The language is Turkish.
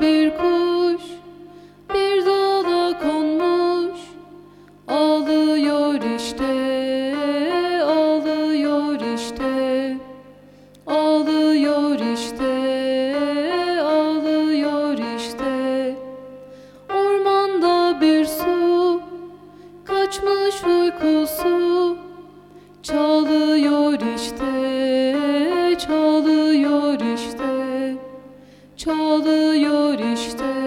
bir kuş bir dala konmuş. Ağlıyor işte ağlıyor işte. Ağlıyor işte ağlıyor işte. Ormanda bir su kaçmış uykusu. Çalıyor işte çalıyor işte çalıyor işte.